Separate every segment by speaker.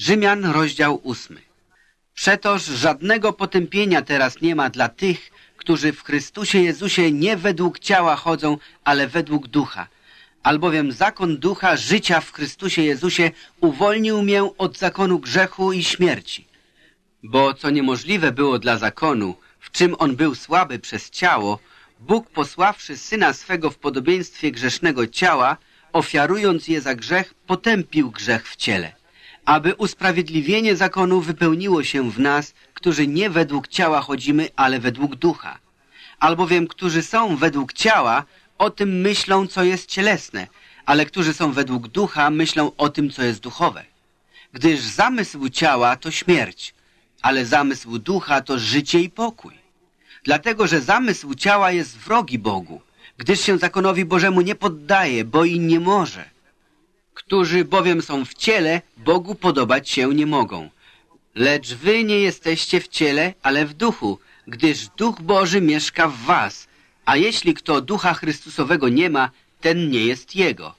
Speaker 1: Rzymian, rozdział ósmy. Przetoż żadnego potępienia teraz nie ma dla tych, którzy w Chrystusie Jezusie nie według ciała chodzą, ale według ducha. Albowiem zakon ducha życia w Chrystusie Jezusie uwolnił mię od zakonu grzechu i śmierci. Bo co niemożliwe było dla zakonu, w czym on był słaby przez ciało, Bóg posławszy Syna swego w podobieństwie grzesznego ciała, ofiarując je za grzech, potępił grzech w ciele, aby usprawiedliwienie zakonu wypełniło się w nas, którzy nie według ciała chodzimy, ale według ducha. Albowiem, którzy są według ciała, o tym myślą, co jest cielesne, ale którzy są według ducha, myślą o tym, co jest duchowe. Gdyż zamysł ciała to śmierć, ale zamysł ducha to życie i pokój. Dlatego, że zamysł ciała jest wrogi Bogu, gdyż się zakonowi Bożemu nie poddaje, bo i nie może. Którzy bowiem są w ciele, Bogu podobać się nie mogą. Lecz wy nie jesteście w ciele, ale w duchu, gdyż Duch Boży mieszka w was. A jeśli kto Ducha Chrystusowego nie ma, ten nie jest Jego.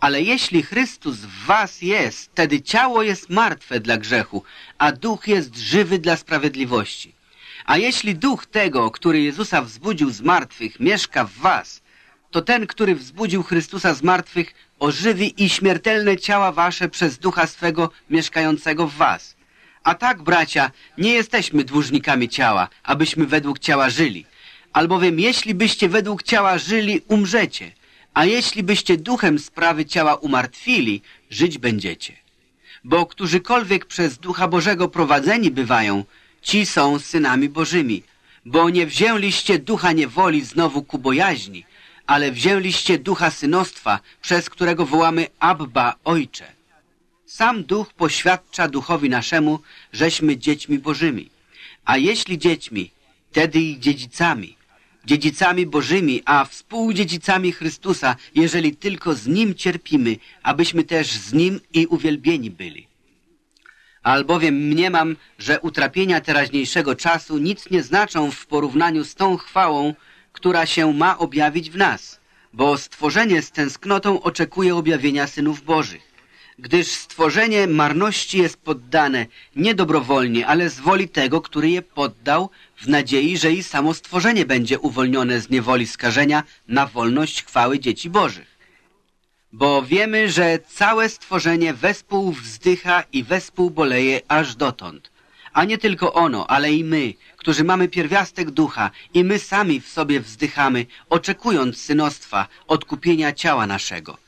Speaker 1: Ale jeśli Chrystus w was jest, wtedy ciało jest martwe dla grzechu, a duch jest żywy dla sprawiedliwości. A jeśli duch tego, który Jezusa wzbudził z martwych, mieszka w was, to ten, który wzbudził Chrystusa z martwych, ożywi i śmiertelne ciała wasze przez ducha swego mieszkającego w was. A tak, bracia, nie jesteśmy dłużnikami ciała, abyśmy według ciała żyli. Albowiem jeśli byście według ciała żyli, umrzecie. A jeśli byście duchem sprawy ciała umartwili, żyć będziecie. Bo którzykolwiek przez Ducha Bożego prowadzeni bywają, ci są synami Bożymi. Bo nie wzięliście ducha niewoli znowu ku bojaźni, ale wzięliście ducha synostwa, przez którego wołamy Abba, Ojcze. Sam duch poświadcza duchowi naszemu, żeśmy dziećmi Bożymi. A jeśli dziećmi, wtedy i dziedzicami, dziedzicami Bożymi, a współdziedzicami Chrystusa, jeżeli tylko z Nim cierpimy, abyśmy też z Nim i uwielbieni byli. Albowiem mniemam, że utrapienia teraźniejszego czasu nic nie znaczą w porównaniu z tą chwałą, która się ma objawić w nas, bo stworzenie z tęsknotą oczekuje objawienia synów Bożych. Gdyż stworzenie marności jest poddane nie dobrowolnie, ale z woli tego, który je poddał, w nadziei, że i samo stworzenie będzie uwolnione z niewoli skażenia na wolność chwały dzieci Bożych. Bo wiemy, że całe stworzenie wespół wzdycha i wespół boleje aż dotąd. A nie tylko ono, ale i my, którzy mamy pierwiastek ducha i my sami w sobie wzdychamy, oczekując synostwa, odkupienia ciała naszego.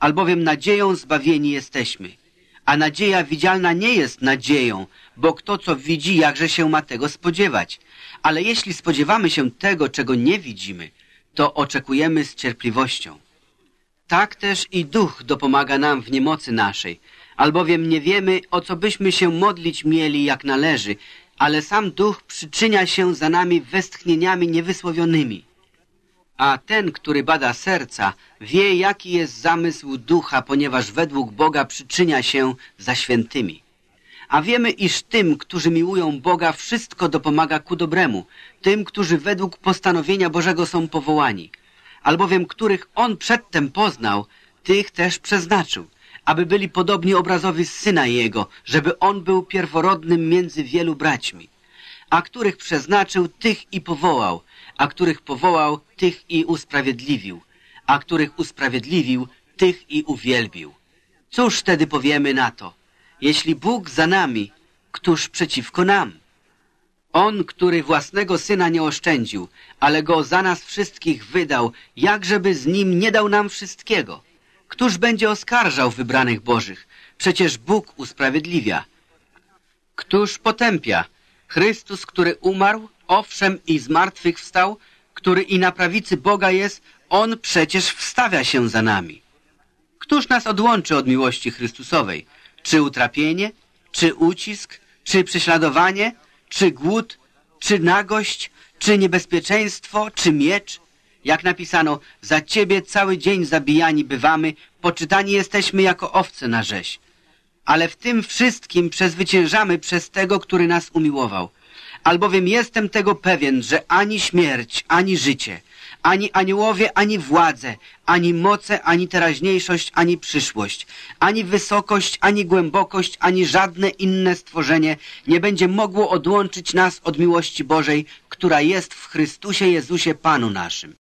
Speaker 1: Albowiem nadzieją zbawieni jesteśmy. A nadzieja widzialna nie jest nadzieją, bo kto co widzi, jakże się ma tego spodziewać. Ale jeśli spodziewamy się tego, czego nie widzimy, to oczekujemy z cierpliwością. Tak też i duch dopomaga nam w niemocy naszej, albowiem nie wiemy, o co byśmy się modlić mieli jak należy, ale sam duch przyczynia się za nami westchnieniami niewysłowionymi. A ten, który bada serca, wie, jaki jest zamysł ducha, ponieważ według Boga przyczynia się za świętymi. A wiemy, iż tym, którzy miłują Boga, wszystko dopomaga ku dobremu, tym, którzy według postanowienia Bożego są powołani, albowiem których On przedtem poznał, tych też przeznaczył, aby byli podobni obrazowi Syna Jego, żeby On był pierworodnym między wielu braćmi. A których przeznaczył, tych i powołał, a których powołał, tych i usprawiedliwił, a których usprawiedliwił, tych i uwielbił. Cóż wtedy powiemy na to? Jeśli Bóg za nami, któż przeciwko nam? On, który własnego Syna nie oszczędził, ale Go za nas wszystkich wydał, jakżeby z Nim nie dał nam wszystkiego? Któż będzie oskarżał wybranych Bożych? Przecież Bóg usprawiedliwia. Któż potępia? Chrystus, który umarł, owszem i z martwych wstał, który i na prawicy Boga jest, On przecież wstawia się za nami. Któż nas odłączy od miłości Chrystusowej? Czy utrapienie, czy ucisk, czy prześladowanie, czy głód, czy nagość, czy niebezpieczeństwo, czy miecz? Jak napisano, za Ciebie cały dzień zabijani bywamy, poczytani jesteśmy jako owce na rzeź. Ale w tym wszystkim przezwyciężamy przez Tego, który nas umiłował. Albowiem jestem tego pewien, że ani śmierć, ani życie, ani aniołowie, ani władze, ani moce, ani teraźniejszość, ani przyszłość, ani wysokość, ani głębokość, ani żadne inne stworzenie nie będzie mogło odłączyć nas od miłości Bożej, która jest w Chrystusie Jezusie Panu naszym.